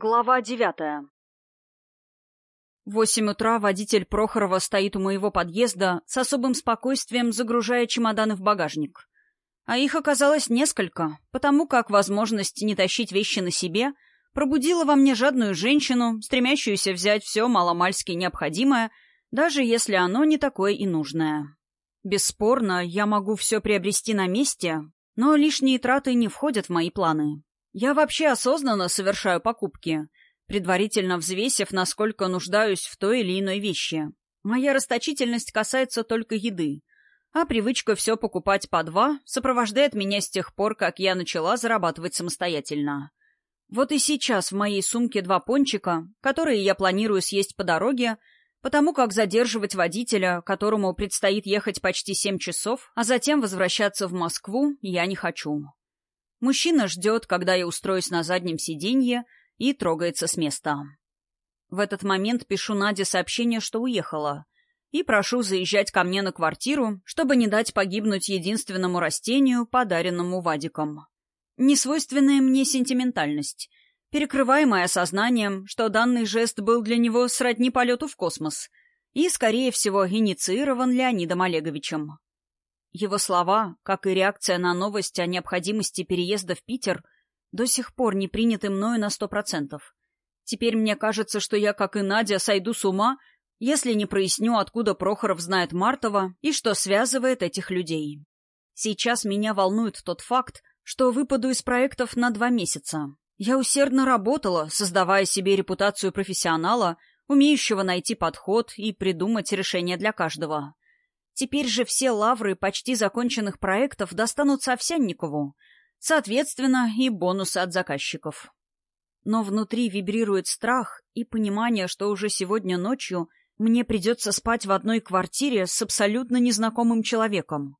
Глава девятая восемь утра водитель Прохорова стоит у моего подъезда с особым спокойствием, загружая чемоданы в багажник. А их оказалось несколько, потому как возможность не тащить вещи на себе пробудила во мне жадную женщину, стремящуюся взять все маломальски необходимое, даже если оно не такое и нужное. Бесспорно, я могу все приобрести на месте, но лишние траты не входят в мои планы. Я вообще осознанно совершаю покупки, предварительно взвесив, насколько нуждаюсь в той или иной вещи. Моя расточительность касается только еды, а привычка все покупать по два сопровождает меня с тех пор, как я начала зарабатывать самостоятельно. Вот и сейчас в моей сумке два пончика, которые я планирую съесть по дороге, потому как задерживать водителя, которому предстоит ехать почти семь часов, а затем возвращаться в Москву, я не хочу. Мужчина ждет, когда я устроюсь на заднем сиденье, и трогается с места. В этот момент пишу Наде сообщение, что уехала, и прошу заезжать ко мне на квартиру, чтобы не дать погибнуть единственному растению, подаренному Вадиком. Несвойственная мне сентиментальность, перекрываемая осознанием, что данный жест был для него сродни полету в космос и, скорее всего, инициирован Леонидом Олеговичем. Его слова, как и реакция на новость о необходимости переезда в Питер, до сих пор не приняты мною на сто процентов. Теперь мне кажется, что я, как и Надя, сойду с ума, если не проясню, откуда Прохоров знает Мартова и что связывает этих людей. Сейчас меня волнует тот факт, что выпаду из проектов на два месяца. Я усердно работала, создавая себе репутацию профессионала, умеющего найти подход и придумать решение для каждого. Теперь же все лавры почти законченных проектов достанутся Овсянникову, соответственно, и бонусы от заказчиков. Но внутри вибрирует страх и понимание, что уже сегодня ночью мне придется спать в одной квартире с абсолютно незнакомым человеком.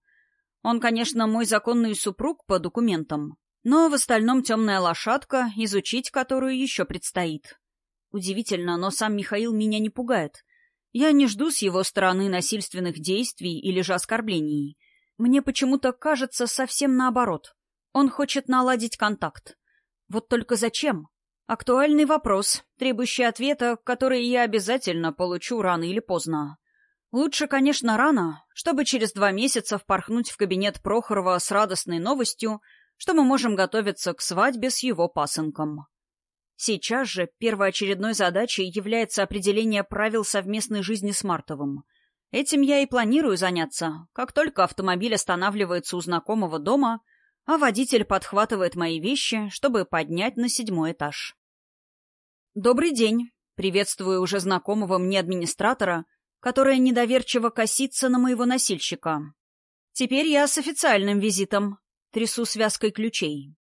Он, конечно, мой законный супруг по документам, но в остальном темная лошадка, изучить которую еще предстоит. Удивительно, но сам Михаил меня не пугает. Я не жду с его стороны насильственных действий или же оскорблений. Мне почему-то кажется совсем наоборот. Он хочет наладить контакт. Вот только зачем? Актуальный вопрос, требующий ответа, который я обязательно получу рано или поздно. Лучше, конечно, рано, чтобы через два месяца впорхнуть в кабинет Прохорова с радостной новостью, что мы можем готовиться к свадьбе с его пасынком. Сейчас же первоочередной задачей является определение правил совместной жизни с Мартовым. Этим я и планирую заняться, как только автомобиль останавливается у знакомого дома, а водитель подхватывает мои вещи, чтобы поднять на седьмой этаж. «Добрый день!» — приветствую уже знакомого мне администратора, которая недоверчиво косится на моего носильщика. «Теперь я с официальным визитом. Трясу связкой ключей.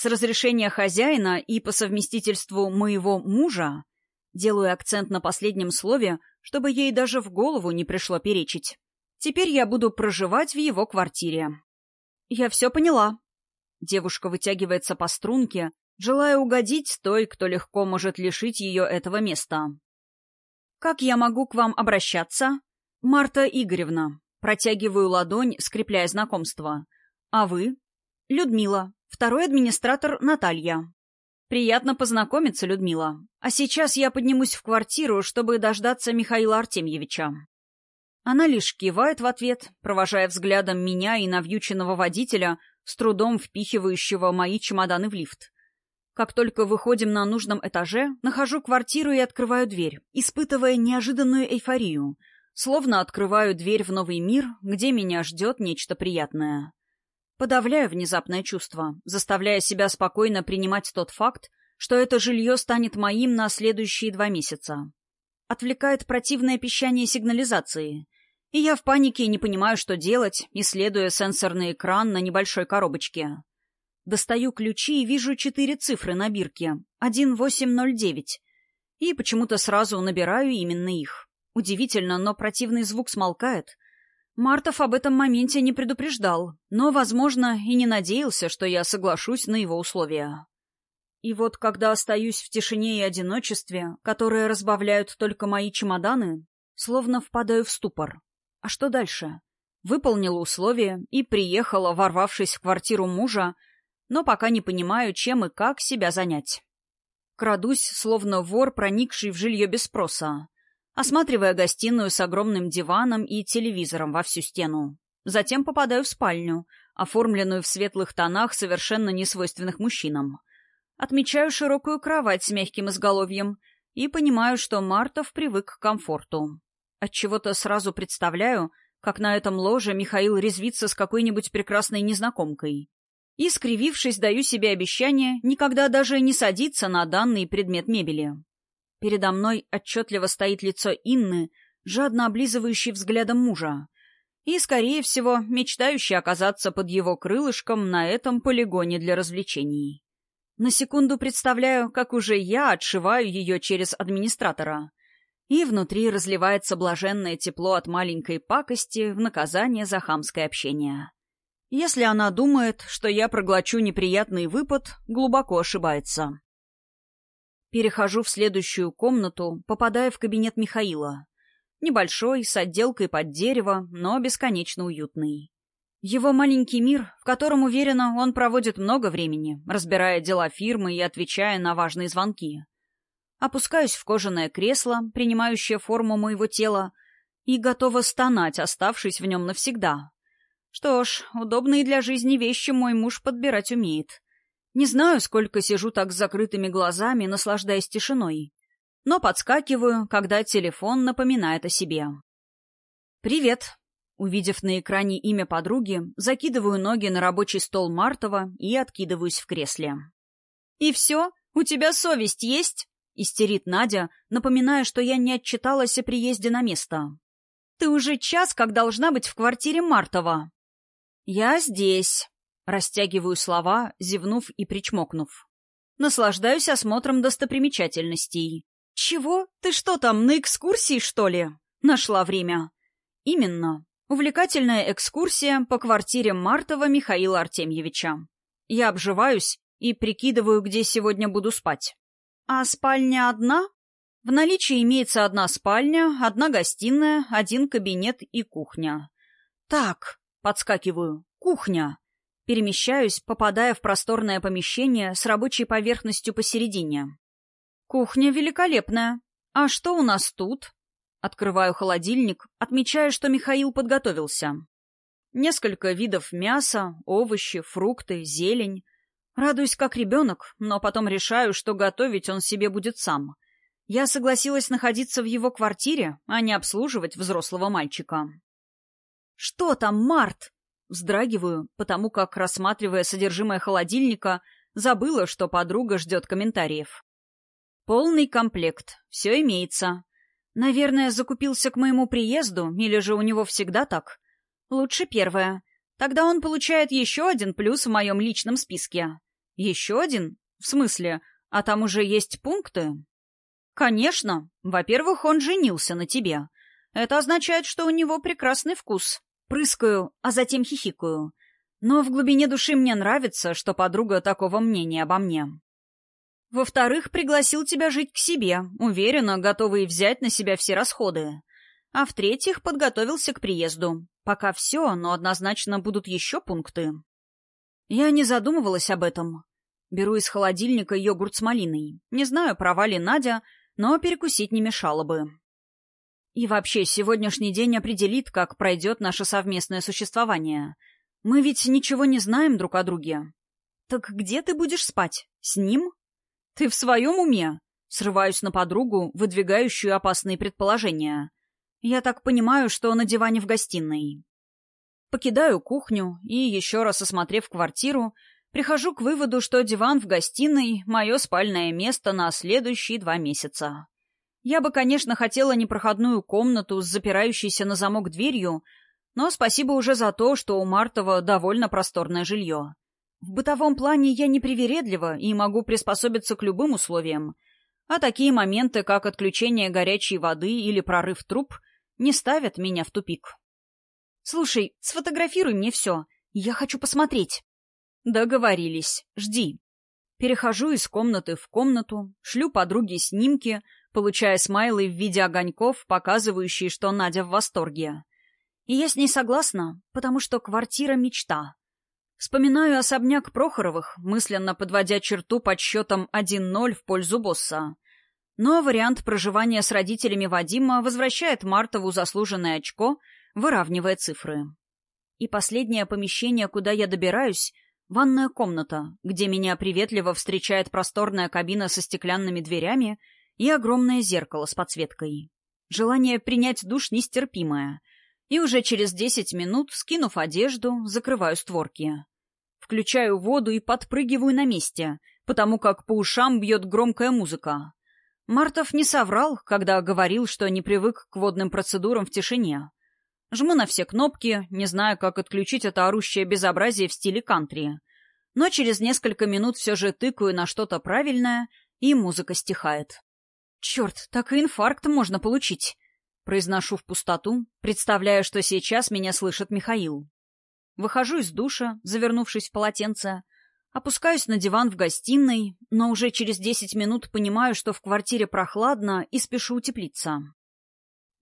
С разрешения хозяина и по совместительству моего мужа делаю акцент на последнем слове, чтобы ей даже в голову не пришло перечить. Теперь я буду проживать в его квартире. Я все поняла. Девушка вытягивается по струнке, желая угодить той, кто легко может лишить ее этого места. «Как я могу к вам обращаться?» «Марта Игоревна». Протягиваю ладонь, скрепляя знакомство. «А вы?» «Людмила. Второй администратор Наталья. Приятно познакомиться, Людмила. А сейчас я поднимусь в квартиру, чтобы дождаться Михаила Артемьевича. Она лишь кивает в ответ, провожая взглядом меня и навьюченного водителя, с трудом впихивающего мои чемоданы в лифт. Как только выходим на нужном этаже, нахожу квартиру и открываю дверь, испытывая неожиданную эйфорию, словно открываю дверь в новый мир, где меня ждет нечто приятное. Подавляю внезапное чувство, заставляя себя спокойно принимать тот факт, что это жилье станет моим на следующие два месяца. Отвлекает противное пищание сигнализации, и я в панике не понимаю, что делать, исследуя сенсорный экран на небольшой коробочке. Достаю ключи и вижу четыре цифры на бирке — 1809, и почему-то сразу набираю именно их. Удивительно, но противный звук смолкает, Мартов об этом моменте не предупреждал, но, возможно, и не надеялся, что я соглашусь на его условия. И вот когда остаюсь в тишине и одиночестве, которые разбавляют только мои чемоданы, словно впадаю в ступор. А что дальше? Выполнила условия и приехала, ворвавшись в квартиру мужа, но пока не понимаю, чем и как себя занять. Крадусь, словно вор, проникший в жилье без спроса, осматривая гостиную с огромным диваном и телевизором во всю стену. Затем попадаю в спальню, оформленную в светлых тонах, совершенно несвойственных мужчинам. Отмечаю широкую кровать с мягким изголовьем и понимаю, что Мартов привык к комфорту. Отчего-то сразу представляю, как на этом ложе Михаил резвится с какой-нибудь прекрасной незнакомкой. И, скривившись, даю себе обещание никогда даже не садиться на данный предмет мебели. Передо мной отчетливо стоит лицо Инны, жадно облизывающей взглядом мужа, и, скорее всего, мечтающей оказаться под его крылышком на этом полигоне для развлечений. На секунду представляю, как уже я отшиваю ее через администратора, и внутри разливается блаженное тепло от маленькой пакости в наказание за хамское общение. Если она думает, что я проглочу неприятный выпад, глубоко ошибается. Перехожу в следующую комнату, попадая в кабинет Михаила. Небольшой, с отделкой под дерево, но бесконечно уютный. Его маленький мир, в котором, уверенно, он проводит много времени, разбирая дела фирмы и отвечая на важные звонки. Опускаюсь в кожаное кресло, принимающее форму моего тела, и готова стонать, оставшись в нем навсегда. Что ж, удобные для жизни вещи мой муж подбирать умеет. Не знаю, сколько сижу так с закрытыми глазами, наслаждаясь тишиной. Но подскакиваю, когда телефон напоминает о себе. «Привет!» Увидев на экране имя подруги, закидываю ноги на рабочий стол Мартова и откидываюсь в кресле. «И все? У тебя совесть есть?» — истерит Надя, напоминая, что я не отчиталась о приезде на место. «Ты уже час как должна быть в квартире Мартова». «Я здесь», Растягиваю слова, зевнув и причмокнув. Наслаждаюсь осмотром достопримечательностей. «Чего? Ты что там, на экскурсии, что ли?» Нашла время. «Именно. Увлекательная экскурсия по квартире Мартова Михаила Артемьевича. Я обживаюсь и прикидываю, где сегодня буду спать. А спальня одна? В наличии имеется одна спальня, одна гостиная, один кабинет и кухня. Так, подскакиваю, кухня. Перемещаюсь, попадая в просторное помещение с рабочей поверхностью посередине. Кухня великолепная. А что у нас тут? Открываю холодильник, отмечая, что Михаил подготовился. Несколько видов мяса, овощи, фрукты, зелень. Радуюсь как ребенок, но потом решаю, что готовить он себе будет сам. Я согласилась находиться в его квартире, а не обслуживать взрослого мальчика. «Что там, Март?» Вздрагиваю, потому как, рассматривая содержимое холодильника, забыла, что подруга ждет комментариев. Полный комплект. Все имеется. Наверное, закупился к моему приезду, или же у него всегда так? Лучше первое. Тогда он получает еще один плюс в моем личном списке. Еще один? В смысле? А там уже есть пункты? Конечно. Во-первых, он женился на тебе. Это означает, что у него прекрасный вкус. Прыскаю, а затем хихикаю. Но в глубине души мне нравится, что подруга такого мнения обо мне. Во-вторых, пригласил тебя жить к себе, уверенно, готовый взять на себя все расходы. А в-третьих, подготовился к приезду. Пока все, но однозначно будут еще пункты. Я не задумывалась об этом. Беру из холодильника йогурт с малиной. Не знаю, права ли Надя, но перекусить не мешало бы. И вообще, сегодняшний день определит, как пройдет наше совместное существование. Мы ведь ничего не знаем друг о друге. Так где ты будешь спать? С ним? Ты в своем уме? Срываюсь на подругу, выдвигающую опасные предположения. Я так понимаю, что на диване в гостиной. Покидаю кухню и, еще раз осмотрев квартиру, прихожу к выводу, что диван в гостиной — мое спальное место на следующие два месяца. Я бы, конечно, хотела непроходную комнату с запирающейся на замок дверью, но спасибо уже за то, что у Мартова довольно просторное жилье. В бытовом плане я непривередлива и могу приспособиться к любым условиям, а такие моменты, как отключение горячей воды или прорыв труб, не ставят меня в тупик. «Слушай, сфотографируй мне все. Я хочу посмотреть». «Договорились. Жди». Перехожу из комнаты в комнату, шлю подруге снимки — получая смайлы в виде огоньков, показывающие, что Надя в восторге. И я с ней согласна, потому что квартира — мечта. Вспоминаю особняк Прохоровых, мысленно подводя черту под счетом 1-0 в пользу босса. Но вариант проживания с родителями Вадима возвращает Мартову заслуженное очко, выравнивая цифры. И последнее помещение, куда я добираюсь — ванная комната, где меня приветливо встречает просторная кабина со стеклянными дверями и огромное зеркало с подсветкой. Желание принять душ нестерпимое. И уже через десять минут, скинув одежду, закрываю створки. Включаю воду и подпрыгиваю на месте, потому как по ушам бьет громкая музыка. Мартов не соврал, когда говорил, что не привык к водным процедурам в тишине. Жму на все кнопки, не знаю, как отключить это орущее безобразие в стиле кантри. Но через несколько минут все же тыкаю на что-то правильное, и музыка стихает. «Черт, так и инфаркт можно получить!» Произношу в пустоту, представляя, что сейчас меня слышит Михаил. Выхожу из душа, завернувшись в полотенце, опускаюсь на диван в гостиной, но уже через десять минут понимаю, что в квартире прохладно и спешу утеплиться.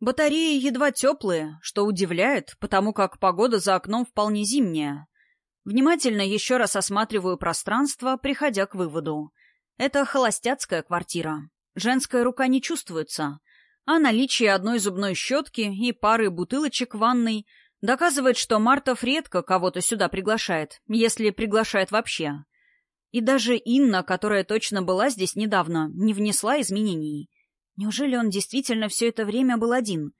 Батареи едва теплые, что удивляет, потому как погода за окном вполне зимняя. Внимательно еще раз осматриваю пространство, приходя к выводу. Это холостяцкая квартира. Женская рука не чувствуется, а наличие одной зубной щетки и пары бутылочек в ванной — Доказывает, что Мартов редко кого-то сюда приглашает, если приглашает вообще. И даже Инна, которая точно была здесь недавно, не внесла изменений. Неужели он действительно все это время был один?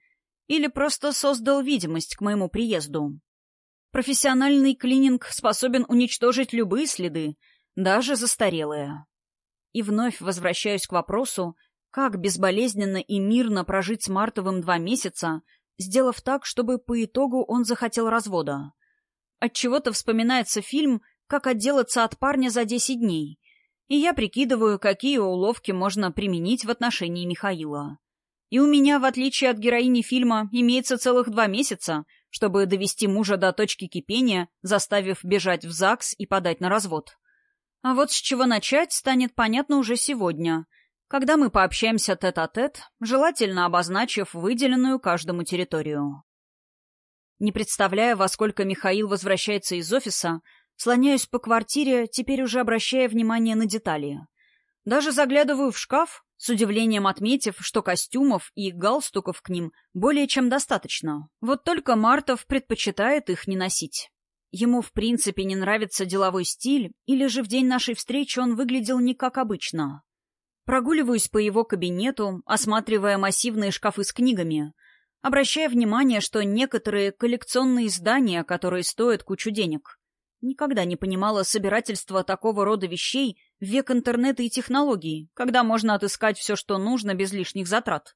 Или просто создал видимость к моему приезду? Профессиональный клининг способен уничтожить любые следы, даже застарелые. И вновь возвращаюсь к вопросу, как безболезненно и мирно прожить с Мартовым два месяца — сделав так, чтобы по итогу он захотел развода. Отчего-то вспоминается фильм «Как отделаться от парня за 10 дней», и я прикидываю, какие уловки можно применить в отношении Михаила. И у меня, в отличие от героини фильма, имеется целых два месяца, чтобы довести мужа до точки кипения, заставив бежать в ЗАГС и подать на развод. А вот с чего начать, станет понятно уже сегодня — когда мы пообщаемся тет-а-тет, -тет, желательно обозначив выделенную каждому территорию. Не представляя, во сколько Михаил возвращается из офиса, слоняюсь по квартире, теперь уже обращая внимание на детали. Даже заглядываю в шкаф, с удивлением отметив, что костюмов и галстуков к ним более чем достаточно. Вот только Мартов предпочитает их не носить. Ему в принципе не нравится деловой стиль, или же в день нашей встречи он выглядел не как обычно. Прогуливаюсь по его кабинету, осматривая массивные шкафы с книгами, обращая внимание, что некоторые коллекционные издания, которые стоят кучу денег. Никогда не понимала собирательства такого рода вещей в век интернета и технологий, когда можно отыскать все, что нужно, без лишних затрат.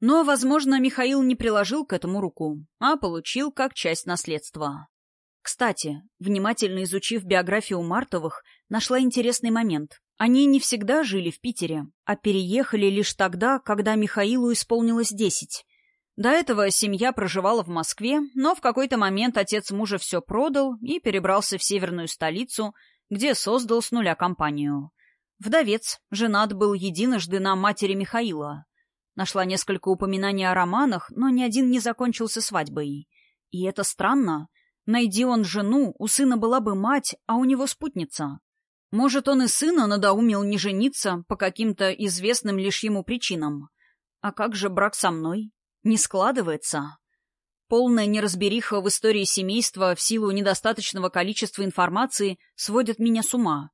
Но, возможно, Михаил не приложил к этому руку, а получил как часть наследства. Кстати, внимательно изучив биографию Мартовых, нашла интересный момент. Они не всегда жили в Питере, а переехали лишь тогда, когда Михаилу исполнилось десять. До этого семья проживала в Москве, но в какой-то момент отец мужа все продал и перебрался в северную столицу, где создал с нуля компанию. Вдовец, женат был единожды на матери Михаила. Нашла несколько упоминаний о романах, но ни один не закончился свадьбой. И это странно. Найди он жену, у сына была бы мать, а у него спутница. Может, он и сына надоумил не жениться по каким-то известным лишь ему причинам. А как же брак со мной? Не складывается. Полная неразбериха в истории семейства в силу недостаточного количества информации сводит меня с ума.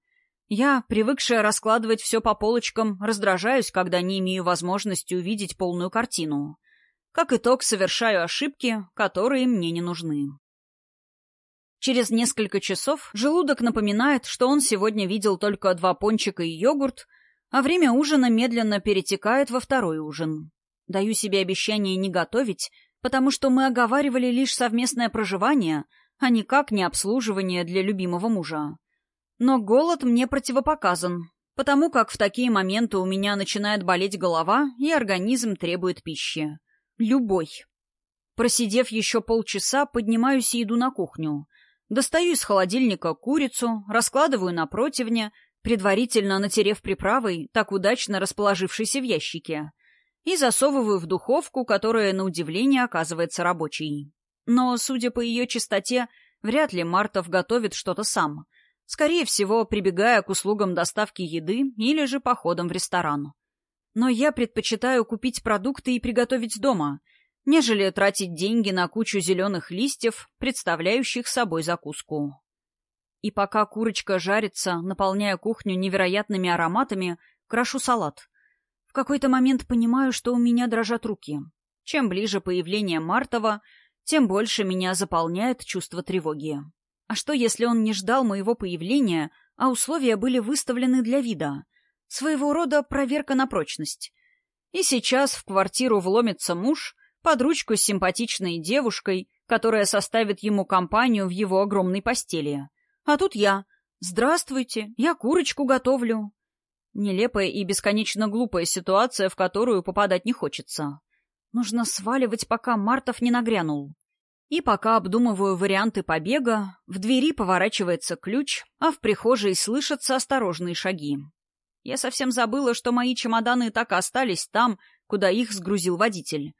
Я, привыкшая раскладывать все по полочкам, раздражаюсь, когда не имею возможности увидеть полную картину. Как итог, совершаю ошибки, которые мне не нужны. Через несколько часов желудок напоминает, что он сегодня видел только два пончика и йогурт, а время ужина медленно перетекает во второй ужин. Даю себе обещание не готовить, потому что мы оговаривали лишь совместное проживание, а никак не обслуживание для любимого мужа. Но голод мне противопоказан, потому как в такие моменты у меня начинает болеть голова, и организм требует пищи. Любой. Просидев еще полчаса, поднимаюсь и иду на кухню — Достаю из холодильника курицу, раскладываю на противне, предварительно натерев приправой, так удачно расположившейся в ящике, и засовываю в духовку, которая, на удивление, оказывается рабочей. Но, судя по ее чистоте, Вряд ли Мартов готовит что-то сам. Скорее всего, прибегая к услугам доставки еды или же походом в ресторан. Но я предпочитаю купить продукты и приготовить дома, нежели тратить деньги на кучу зеленых листьев, представляющих собой закуску. И пока курочка жарится, наполняя кухню невероятными ароматами, крошу салат. В какой-то момент понимаю, что у меня дрожат руки. Чем ближе появление Мартова, тем больше меня заполняет чувство тревоги. А что, если он не ждал моего появления, а условия были выставлены для вида? Своего рода проверка на прочность. И сейчас в квартиру вломится муж, под ручку с симпатичной девушкой, которая составит ему компанию в его огромной постели. А тут я. «Здравствуйте, я курочку готовлю». Нелепая и бесконечно глупая ситуация, в которую попадать не хочется. Нужно сваливать, пока Мартов не нагрянул. И пока обдумываю варианты побега, в двери поворачивается ключ, а в прихожей слышатся осторожные шаги. Я совсем забыла, что мои чемоданы так и остались там, куда их сгрузил водитель,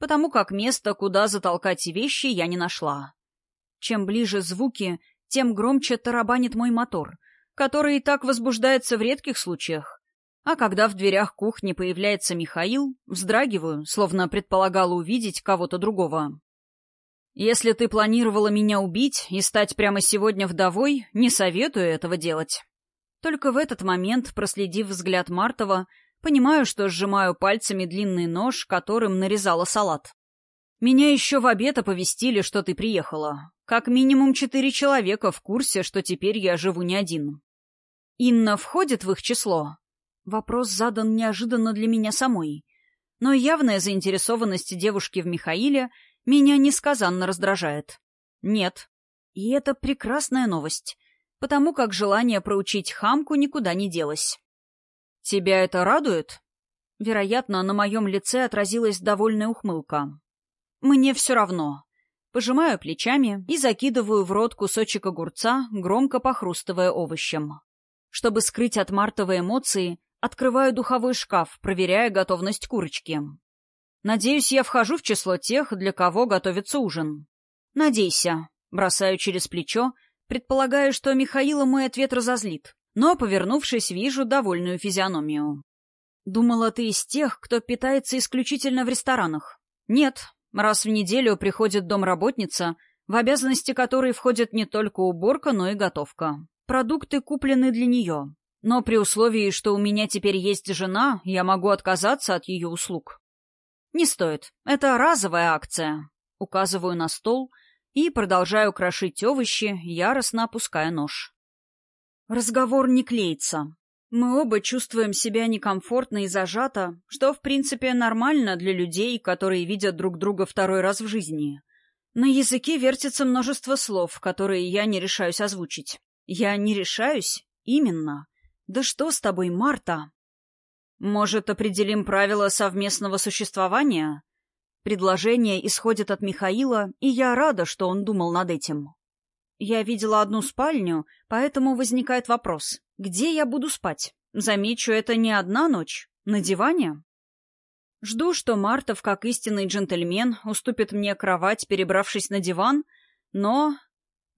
потому как места, куда затолкать вещи, я не нашла. Чем ближе звуки, тем громче тарабанит мой мотор, который и так возбуждается в редких случаях. А когда в дверях кухни появляется Михаил, вздрагиваю, словно предполагала увидеть кого-то другого. «Если ты планировала меня убить и стать прямо сегодня вдовой, не советую этого делать». Только в этот момент, проследив взгляд Мартова, понимаю, что сжимаю пальцами длинный нож, которым нарезала салат. «Меня еще в обед оповестили, что ты приехала. Как минимум четыре человека в курсе, что теперь я живу не один. Инна входит в их число? Вопрос задан неожиданно для меня самой. Но явная заинтересованность девушки в Михаиле меня несказанно раздражает. Нет. И это прекрасная новость, потому как желание проучить хамку никуда не делось. «Тебя это радует?» Вероятно, на моем лице отразилась довольная ухмылка. «Мне все равно. Пожимаю плечами и закидываю в рот кусочек огурца, громко похрустывая овощем. Чтобы скрыть от Мартовой эмоции, открываю духовой шкаф, проверяя готовность курочки. Надеюсь, я вхожу в число тех, для кого готовится ужин. Надейся. Бросаю через плечо, предполагаю, что Михаила мой ответ разозлит. Но, повернувшись, вижу довольную физиономию. Думала, ты из тех, кто питается исключительно в ресторанах. Нет, Раз в неделю приходит домработница, в обязанности которой входит не только уборка, но и готовка. Продукты куплены для нее. Но при условии, что у меня теперь есть жена, я могу отказаться от ее услуг. Не стоит. Это разовая акция. Указываю на стол и продолжаю крошить овощи, яростно опуская нож. Разговор не клеится. Мы оба чувствуем себя некомфортно и зажато, что, в принципе, нормально для людей, которые видят друг друга второй раз в жизни. На языке вертится множество слов, которые я не решаюсь озвучить. Я не решаюсь? Именно. Да что с тобой, Марта? Может, определим правила совместного существования? Предложение исходит от Михаила, и я рада, что он думал над этим. Я видела одну спальню, поэтому возникает вопрос. Где я буду спать? Замечу, это не одна ночь. На диване? Жду, что Мартов, как истинный джентльмен, уступит мне кровать, перебравшись на диван, но...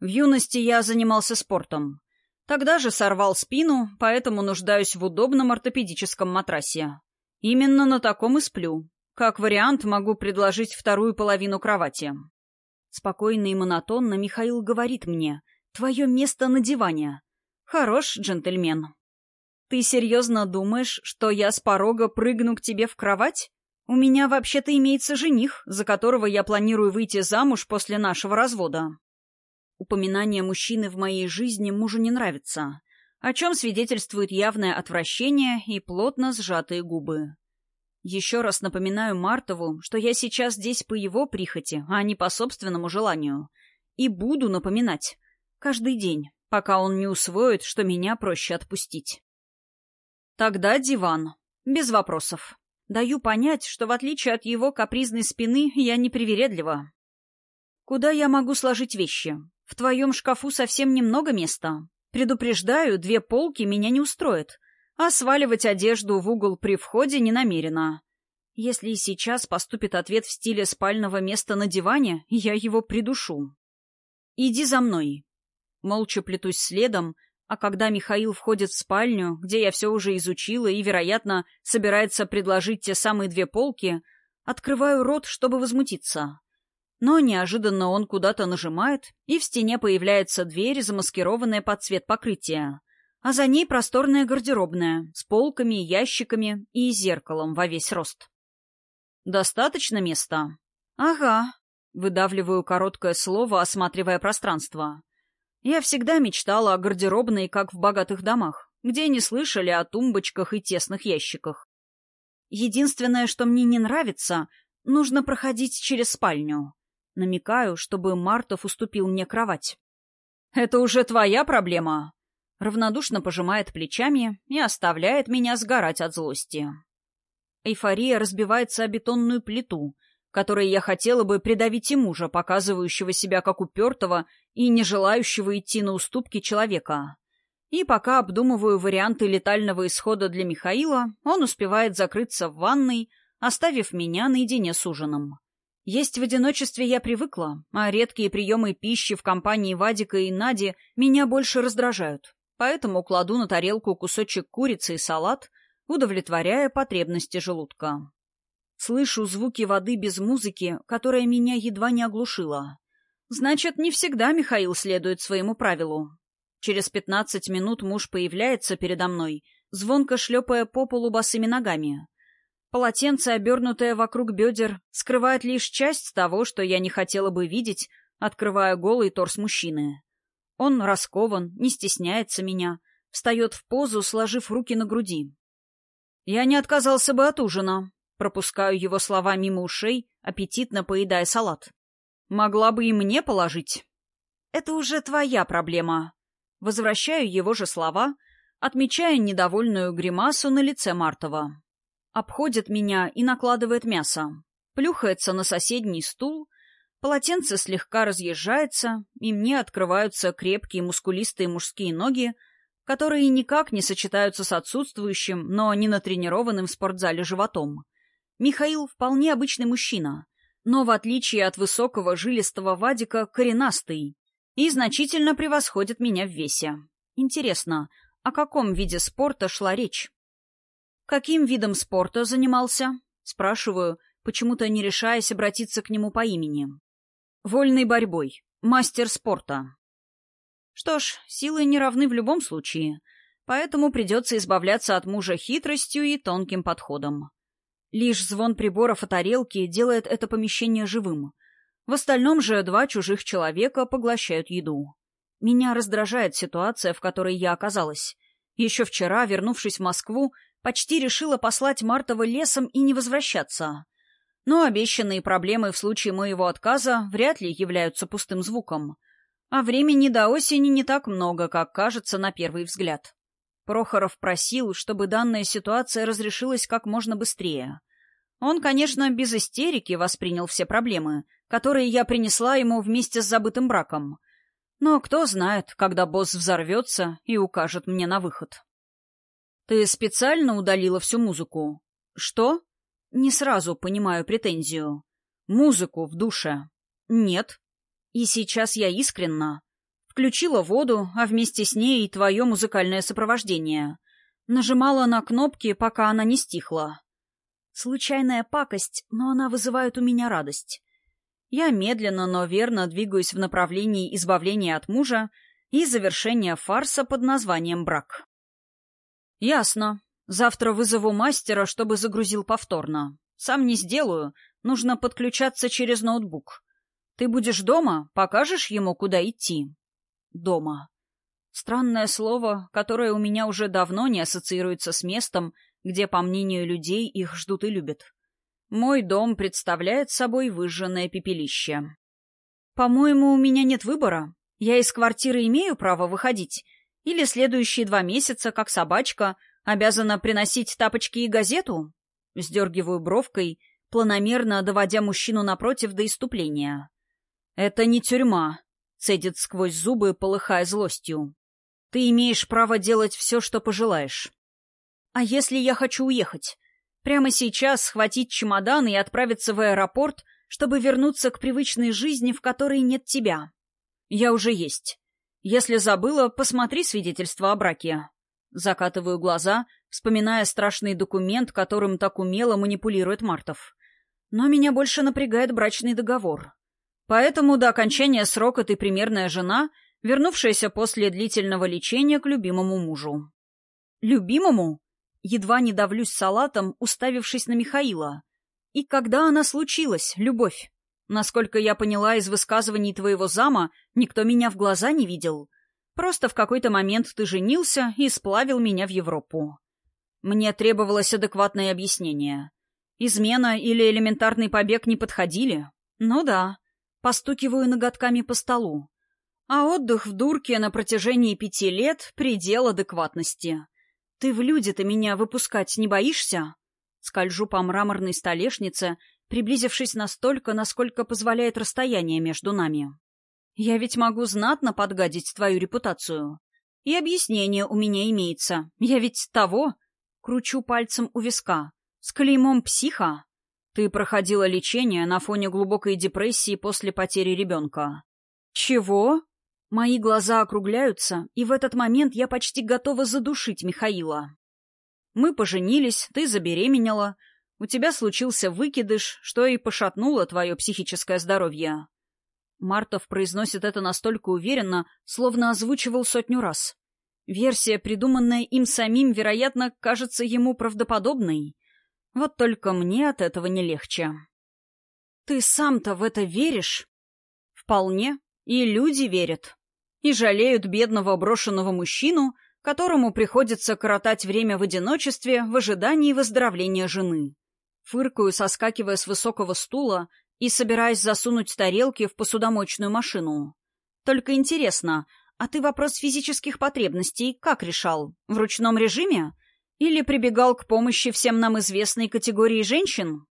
В юности я занимался спортом. Тогда же сорвал спину, поэтому нуждаюсь в удобном ортопедическом матрасе. Именно на таком и сплю. Как вариант, могу предложить вторую половину кровати. Спокойно и монотонно Михаил говорит мне «Твое место на диване». Хорош, джентльмен. Ты серьезно думаешь, что я с порога прыгну к тебе в кровать? У меня вообще-то имеется жених, за которого я планирую выйти замуж после нашего развода. Упоминание мужчины в моей жизни мужу не нравится, о чем свидетельствует явное отвращение и плотно сжатые губы. Еще раз напоминаю Мартову, что я сейчас здесь по его прихоти, а не по собственному желанию. И буду напоминать. Каждый день, пока он не усвоит, что меня проще отпустить. Тогда диван. Без вопросов. Даю понять, что в отличие от его капризной спины, я не привередлива. Куда я могу сложить вещи? В твоем шкафу совсем немного места. Предупреждаю, две полки меня не устроят а сваливать одежду в угол при входе не намерена. Если и сейчас поступит ответ в стиле спального места на диване, я его придушу. Иди за мной. Молча плетусь следом, а когда Михаил входит в спальню, где я все уже изучила и, вероятно, собирается предложить те самые две полки, открываю рот, чтобы возмутиться. Но неожиданно он куда-то нажимает, и в стене появляется дверь, замаскированная под цвет покрытия, а за ней просторная гардеробная с полками, ящиками и зеркалом во весь рост. «Достаточно места?» «Ага», — выдавливаю короткое слово, осматривая пространство. Я всегда мечтала о гардеробной, как в богатых домах, где не слышали о тумбочках и тесных ящиках. Единственное, что мне не нравится, нужно проходить через спальню. Намекаю, чтобы Мартов уступил мне кровать. «Это уже твоя проблема?» Равнодушно пожимает плечами и оставляет меня сгорать от злости. Эйфория разбивается о бетонную плиту, которой я хотела бы придавить и мужа, показывающего себя как упертого и не желающего идти на уступки человека. И пока обдумываю варианты летального исхода для Михаила, он успевает закрыться в ванной, оставив меня наедине с ужином. Есть в одиночестве я привыкла, а редкие приемы пищи в компании Вадика и Нади меня больше раздражают. Поэтому кладу на тарелку кусочек курицы и салат, удовлетворяя потребности желудка. Слышу звуки воды без музыки, которая меня едва не оглушила. Значит, не всегда Михаил следует своему правилу. Через пятнадцать минут муж появляется передо мной, звонко шлепая по полу босыми ногами. Полотенце, обернутое вокруг бедер, скрывает лишь часть того, что я не хотела бы видеть, открывая голый торс мужчины. Он раскован, не стесняется меня, встает в позу, сложив руки на груди. Я не отказался бы от ужина, Пропускаю его слова мимо ушей, аппетитно поедая салат. Могла бы и мне положить. Это уже твоя проблема. Возвращаю его же слова, отмечая недовольную гримасу на лице Мартова. Обходит меня и накладывает мясо. Плюхается на соседний стул, полотенце слегка разъезжается, и мне открываются крепкие мускулистые мужские ноги, которые никак не сочетаются с отсутствующим, но не натренированным в спортзале животом. Михаил вполне обычный мужчина, но в отличие от высокого жилистого Вадика коренастый и значительно превосходит меня в весе. Интересно, о каком виде спорта шла речь? Каким видом спорта занимался? Спрашиваю, почему-то не решаясь обратиться к нему по имени. Вольной борьбой. Мастер спорта. Что ж, силы не равны в любом случае, поэтому придется избавляться от мужа хитростью и тонким подходом. Лишь звон приборов о тарелке делает это помещение живым. В остальном же два чужих человека поглощают еду. Меня раздражает ситуация, в которой я оказалась. Еще вчера, вернувшись в Москву, почти решила послать Мартова лесом и не возвращаться. Но обещанные проблемы в случае моего отказа вряд ли являются пустым звуком. А времени до осени не так много, как кажется на первый взгляд. Прохоров просил, чтобы данная ситуация разрешилась как можно быстрее. Он, конечно, без истерики воспринял все проблемы, которые я принесла ему вместе с забытым браком. Но кто знает, когда босс взорвется и укажет мне на выход. «Ты специально удалила всю музыку?» «Что?» «Не сразу понимаю претензию». «Музыку в душе». «Нет». «И сейчас я искренна. Включила воду, а вместе с ней и твое музыкальное сопровождение. Нажимала на кнопки, пока она не стихла. Случайная пакость, но она вызывает у меня радость. Я медленно, но верно двигаюсь в направлении избавления от мужа и завершения фарса под названием «брак». «Ясно. Завтра вызову мастера, чтобы загрузил повторно. Сам не сделаю, нужно подключаться через ноутбук. Ты будешь дома, покажешь ему, куда идти?» дома. Странное слово, которое у меня уже давно не ассоциируется с местом, где, по мнению людей, их ждут и любят. Мой дом представляет собой выжженное пепелище. По-моему, у меня нет выбора. Я из квартиры имею право выходить. Или следующие два месяца, как собачка, обязана приносить тапочки и газету? Сдергиваю бровкой, планомерно доводя мужчину напротив до иступления. Это не тюрьма, Цедит сквозь зубы, полыхая злостью. «Ты имеешь право делать все, что пожелаешь». «А если я хочу уехать? Прямо сейчас схватить чемодан и отправиться в аэропорт, чтобы вернуться к привычной жизни, в которой нет тебя?» Я уже есть. Если забыла, посмотри свидетельство о браке. Закатываю глаза, вспоминая страшный документ, которым так умело манипулирует Мартов. Но меня больше напрягает брачный договор. Поэтому до окончания срока ты примерная жена, вернувшаяся после длительного лечения к любимому мужу. Любимому? Едва не давлюсь салатом, уставившись на Михаила. И когда она случилась, любовь? Насколько я поняла из высказываний твоего зама, никто меня в глаза не видел. Просто в какой-то момент ты женился и сплавил меня в Европу. Мне требовалось адекватное объяснение. Измена или элементарный побег не подходили? Ну да. Постукиваю ноготками по столу. А отдых в дурке на протяжении пяти лет — предел адекватности. Ты в люди-то меня выпускать не боишься? Скольжу по мраморной столешнице, приблизившись настолько, насколько позволяет расстояние между нами. Я ведь могу знатно подгадить твою репутацию. И объяснение у меня имеется. Я ведь того... Кручу пальцем у виска. С клеймом психа. Ты проходила лечение на фоне глубокой депрессии после потери ребенка. Чего? Мои глаза округляются, и в этот момент я почти готова задушить Михаила. Мы поженились, ты забеременела, у тебя случился выкидыш, что и пошатнуло твое психическое здоровье. Мартов произносит это настолько уверенно, словно озвучивал сотню раз. Версия, придуманная им самим, вероятно, кажется ему правдоподобной. Вот только мне от этого не легче. Ты сам-то в это веришь? Вполне. И люди верят. И жалеют бедного брошенного мужчину, которому приходится коротать время в одиночестве в ожидании выздоровления жены. Фыркаю, соскакивая с высокого стула и собираясь засунуть тарелки в посудомоечную машину. Только интересно, а ты вопрос физических потребностей как решал? В ручном режиме? Или прибегал к помощи всем нам известной категории женщин?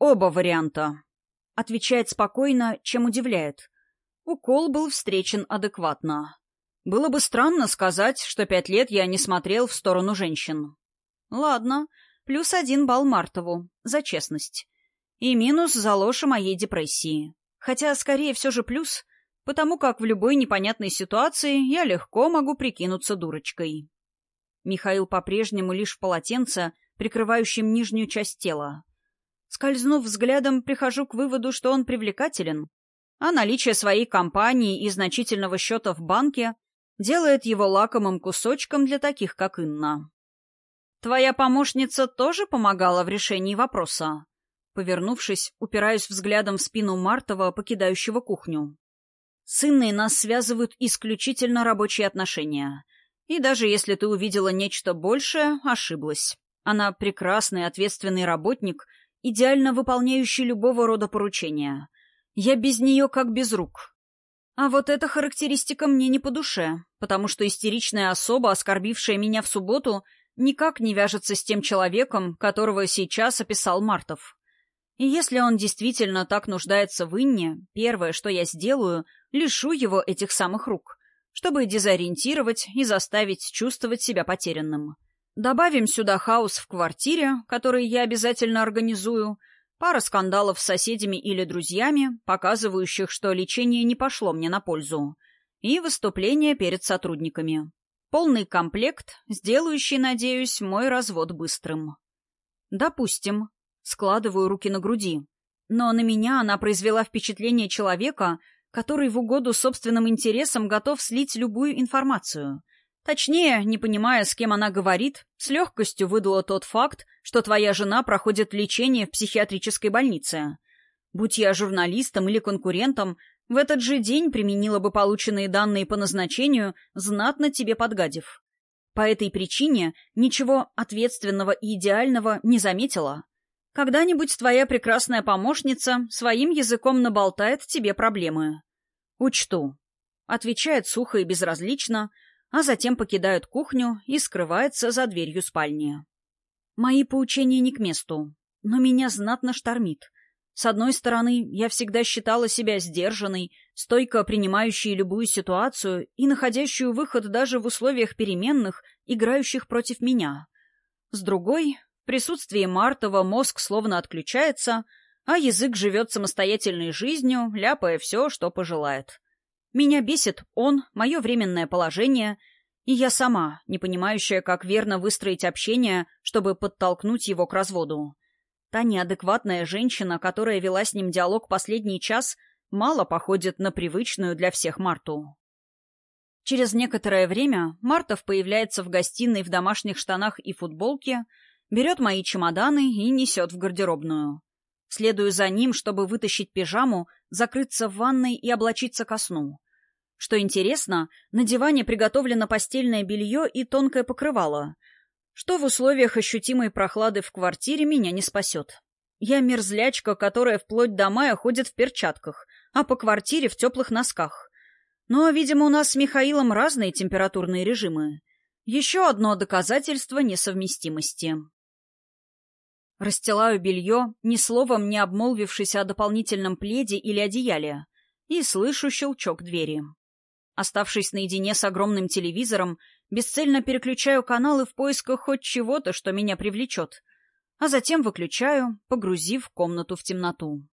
Оба варианта. Отвечает спокойно, чем удивляет. Укол был встречен адекватно. Было бы странно сказать, что пять лет я не смотрел в сторону женщин. Ладно, плюс один балл Мартову, за честность. И минус за ложь моей депрессии. Хотя, скорее, все же плюс, потому как в любой непонятной ситуации я легко могу прикинуться дурочкой. Михаил по-прежнему лишь в полотенце, прикрывающем нижнюю часть тела. Скользнув взглядом, прихожу к выводу, что он привлекателен, а наличие своей компании и значительного счета в банке делает его лакомым кусочком для таких, как Инна. «Твоя помощница тоже помогала в решении вопроса?» Повернувшись, упираюсь взглядом в спину Мартова, покидающего кухню. С нас связывают исключительно рабочие отношения. И даже если ты увидела нечто большее, ошиблась. Она прекрасный ответственный работник, идеально выполняющий любого рода поручения. Я без нее как без рук. А вот эта характеристика мне не по душе, потому что истеричная особа, оскорбившая меня в субботу, никак не вяжется с тем человеком, которого сейчас описал Мартов. И если он действительно так нуждается в Инне, первое, что я сделаю, лишу его этих самых рук, чтобы дезориентировать и заставить чувствовать себя потерянным. Добавим сюда хаос в квартире, который я обязательно организую, пара скандалов с соседями или друзьями, показывающих, что лечение не пошло мне на пользу, и выступление перед сотрудниками. Полный комплект, сделающий, надеюсь, мой развод быстрым. Допустим, Складываю руки на груди. Но на меня она произвела впечатление человека, который в угоду собственным интересам готов слить любую информацию. Точнее, не понимая, с кем она говорит, с легкостью выдала тот факт, что твоя жена проходит лечение в психиатрической больнице. Будь я журналистом или конкурентом, в этот же день применила бы полученные данные по назначению, знатно тебе подгадив. По этой причине ничего ответственного и идеального не заметила. Когда-нибудь твоя прекрасная помощница своим языком наболтает тебе проблемы. Учту. Отвечает сухо и безразлично, а затем покидает кухню и скрывается за дверью спальни. Мои поучения не к месту, но меня знатно штормит. С одной стороны, я всегда считала себя сдержанной, стойко принимающей любую ситуацию и находящую выход даже в условиях переменных, играющих против меня. С другой, присутствии Мартова мозг словно отключается, а язык живет самостоятельной жизнью, ляпая все, что пожелает. Меня бесит он, мое временное положение, и я сама, не понимающая, как верно выстроить общение, чтобы подтолкнуть его к разводу. Та неадекватная женщина, которая вела с ним диалог последний час, мало походит на привычную для всех Марту. Через некоторое время Мартов появляется в гостиной в домашних штанах и футболке, берет мои чемоданы и несет в гардеробную. Следую за ним, чтобы вытащить пижаму, закрыться в ванной и облачиться ко сну. Что интересно, на диване приготовлено постельное белье и тонкое покрывало, что в условиях ощутимой прохлады в квартире меня не спасет. Я мерзлячка, которая вплоть до мая ходит в перчатках, а по квартире в теплых носках. Но, видимо, у нас с Михаилом разные температурные режимы. Еще одно доказательство несовместимости. Расстилаю белье, ни словом не обмолвившись о дополнительном пледе или одеяле, и слышу щелчок двери. Оставшись наедине с огромным телевизором, бесцельно переключаю каналы в поисках хоть чего-то, что меня привлечет, а затем выключаю, погрузив комнату в темноту.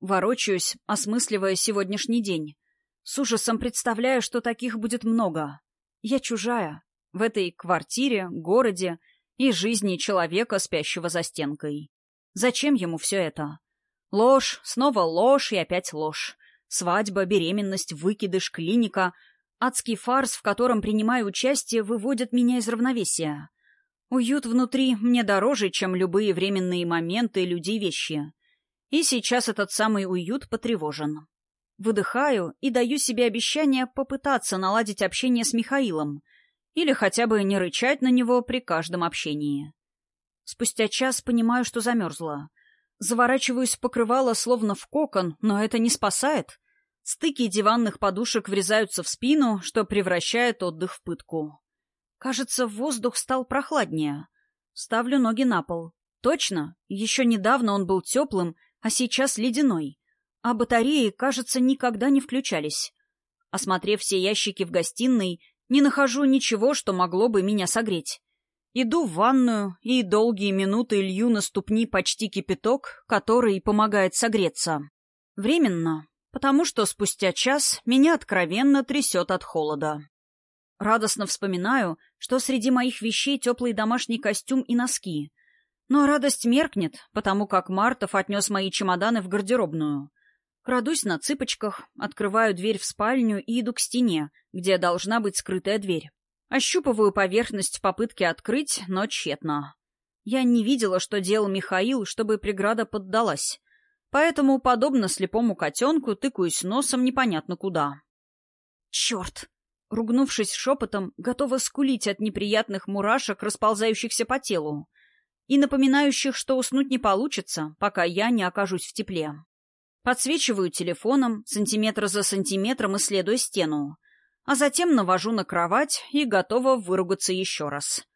Ворочаюсь, осмысливая сегодняшний день. С ужасом представляю, что таких будет много. Я чужая. В этой квартире, городе и жизни человека, спящего за стенкой. Зачем ему все это? Ложь, снова ложь и опять ложь. Свадьба, беременность, выкидыш, клиника. Адский фарс, в котором принимаю участие, выводит меня из равновесия. Уют внутри мне дороже, чем любые временные моменты, люди и вещи. И сейчас этот самый уют потревожен. Выдыхаю и даю себе обещание попытаться наладить общение с Михаилом или хотя бы не рычать на него при каждом общении. Спустя час понимаю, что замерзла. Заворачиваюсь в покрывало, словно в кокон, но это не спасает. Стыки диванных подушек врезаются в спину, что превращает отдых в пытку. Кажется, воздух стал прохладнее. Ставлю ноги на пол. Точно, еще недавно он был теплым, а сейчас ледяной. А батареи, кажется, никогда не включались. Осмотрев все ящики в гостиной, не нахожу ничего, что могло бы меня согреть. Иду в ванную и долгие минуты лью на ступни почти кипяток, который помогает согреться. Временно, потому что спустя час меня откровенно трясет от холода. Радостно вспоминаю, что среди моих вещей теплый домашний костюм и носки. Но радость меркнет, потому как Мартов отнес мои чемоданы в гардеробную. Крадусь на цыпочках, открываю дверь в спальню и иду к стене, где должна быть скрытая дверь. Ощупываю поверхность в попытке открыть, но тщетно. Я не видела, что делал Михаил, чтобы преграда поддалась. Поэтому, подобно слепому котенку, тыкаюсь носом непонятно куда. «Черт!» Ругнувшись шепотом, готова скулить от неприятных мурашек, расползающихся по телу, и напоминающих, что уснуть не получится, пока я не окажусь в тепле. Подсвечиваю телефоном, сантиметр за сантиметром исследуя стену, а затем навожу на кровать и готова выругаться еще раз.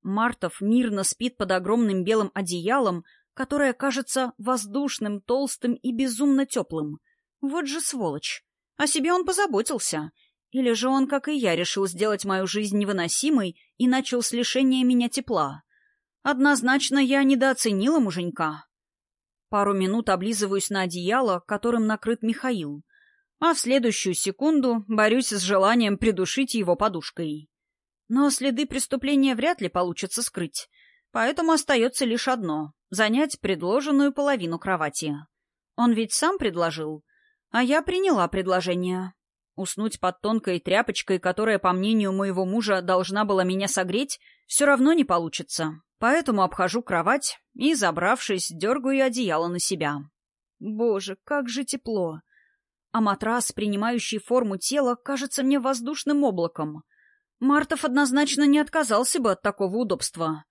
Мартов мирно спит под огромным белым одеялом, которое кажется воздушным, толстым и безумно теплым. Вот же сволочь! О себе он позаботился. Или же он, как и я, решил сделать мою жизнь невыносимой и начал с лишения меня тепла. Однозначно я недооценила муженька. Пару минут облизываюсь на одеяло, которым накрыт Михаил, а в следующую секунду борюсь с желанием придушить его подушкой. Но следы преступления вряд ли получится скрыть, поэтому остается лишь одно — занять предложенную половину кровати. Он ведь сам предложил, а я приняла предложение. Уснуть под тонкой тряпочкой, которая, по мнению моего мужа, должна была меня согреть, все равно не получится. Поэтому обхожу кровать и, забравшись, дергаю одеяло на себя. Боже, как же тепло! А матрас, принимающий форму тела, кажется мне воздушным облаком. Мартов однозначно не отказался бы от такого удобства.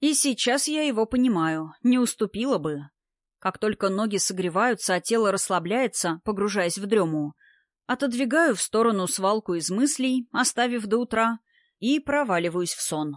И сейчас я его понимаю, не уступила бы. Как только ноги согреваются, а тело расслабляется, погружаясь в дрему, отодвигаю в сторону свалку из мыслей, оставив до утра, и проваливаюсь в сон.